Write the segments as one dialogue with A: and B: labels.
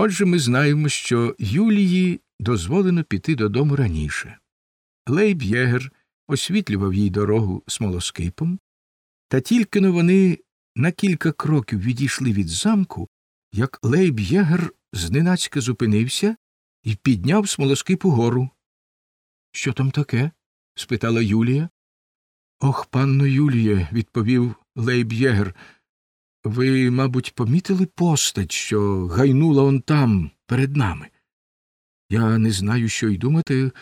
A: Отже, ми знаємо, що Юлії дозволено піти додому раніше. Лейб Єгер освітлював їй дорогу смолоскипом, та тільки но вони на кілька кроків відійшли від замку, як Лейб Єгер зненацька зупинився і підняв смолоскип угору. Що там таке? спитала Юлія. Ох, панно Юліє, відповів Лейб Єгер. Ви, мабуть, помітили постать, що гайнула он там перед нами. Я не знаю, що й думати,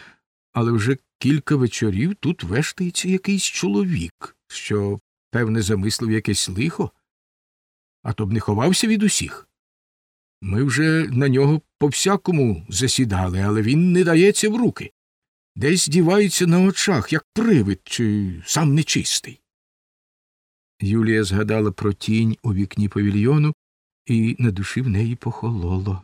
A: але вже кілька вечорів тут вештається якийсь чоловік, що, певне, замислив якесь лихо, а то б не ховався від усіх. Ми вже на нього по всякому засідали, але він не дається в руки. Десь дівається на очах, як привид, чи сам нечистий. Юлія згадала про тінь у вікні павільйону, і на душі в неї похололо.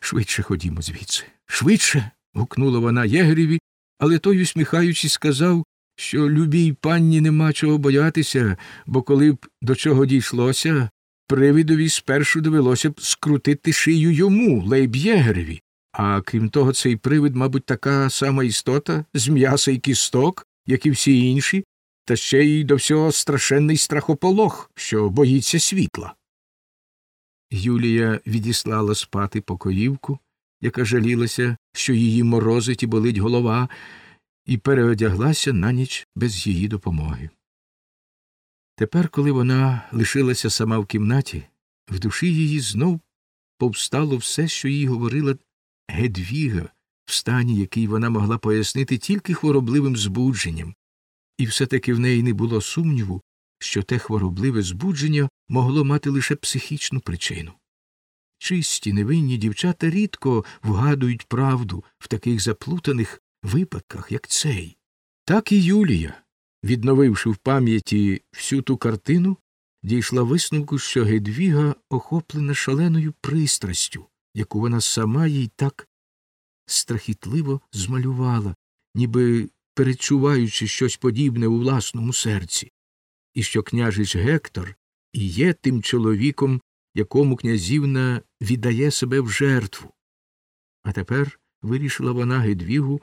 A: Швидше ходімо звідси. Швидше. гукнула вона єгереві, але той, усміхаючись, сказав, що любій панні нема чого боятися, бо коли б до чого дійшлося, привидові спершу довелося б скрутити шию йому, лейб'єгереві. А крім того, цей привид, мабуть, така сама істота з м'яса й кісток, як і всі інші, та ще й до всього страшенний страхополох, що боїться світла. Юлія відіслала спати покоївку, яка жалілася, що її морозить і болить голова, і переодяглася на ніч без її допомоги. Тепер, коли вона лишилася сама в кімнаті, в душі її знов повстало все, що їй говорила Гедвіга, в стані, який вона могла пояснити тільки хворобливим збудженням, і все таки в неї не було сумніву, що те хворобливе збудження могло мати лише психічну причину. Чисті, невинні дівчата рідко вгадують правду в таких заплутаних випадках, як цей. Так і Юлія, відновивши в пам'яті всю ту картину, дійшла висновку, що Гедвіга охоплена шаленою пристрастю, яку вона сама їй так страхітливо змалювала, ніби перечуваючи щось подібне у власному серці, і що княжич Гектор і є тим чоловіком, якому князівна віддає себе в жертву. А тепер вирішила вона Гедвігу,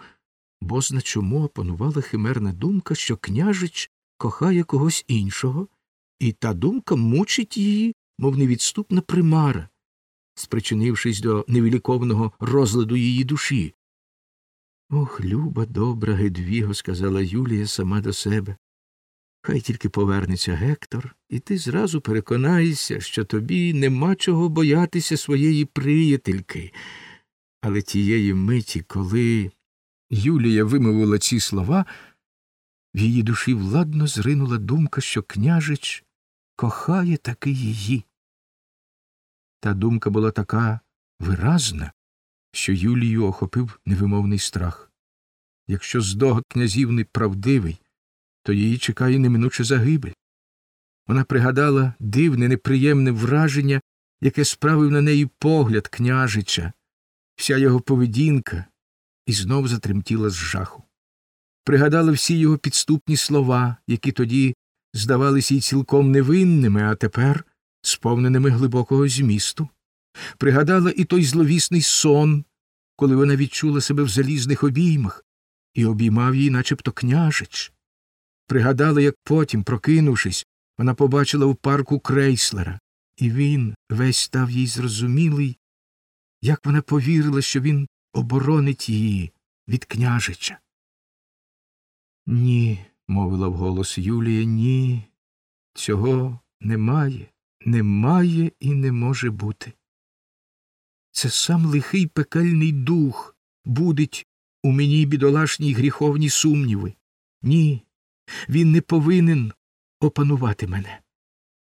A: бо чому опанувала химерна думка, що княжич кохає когось іншого, і та думка мучить її, мов невідступна примара, спричинившись до невіліковного розладу її душі. Ох, люба, добра Гедвіго, сказала Юлія сама до себе. Хай тільки повернеться Гектор, і ти зразу переконаєшся, що тобі нема чого боятися своєї приятельки. Але тієї миті, коли Юлія вимовила ці слова, в її душі владно зринула думка, що княжич кохає таки її. Та думка була така виразна, що Юлію охопив невимовний страх. Якщо здогад князівни правдивий, то її чекає неминуча загибель. Вона пригадала дивне, неприємне враження, яке справив на неї погляд княжича, вся його поведінка, і знов затремтіла з жаху. Пригадала всі його підступні слова, які тоді здавалися їй цілком невинними, а тепер сповненими глибокого змісту. Пригадала і той зловісний сон, коли вона відчула себе в залізних обіймах, і обіймав її начебто княжич. Пригадала, як потім, прокинувшись, вона побачила в парку крейслера, і він весь став їй зрозумілий, як вона повірила, що він оборонить її від княжича. Ні, мовила вголос Юлія, ні, цього немає, немає і не може бути. Це сам лихий пекельний дух будить у мені бідолашні гріховні сумніви. Ні, він не повинен опанувати мене.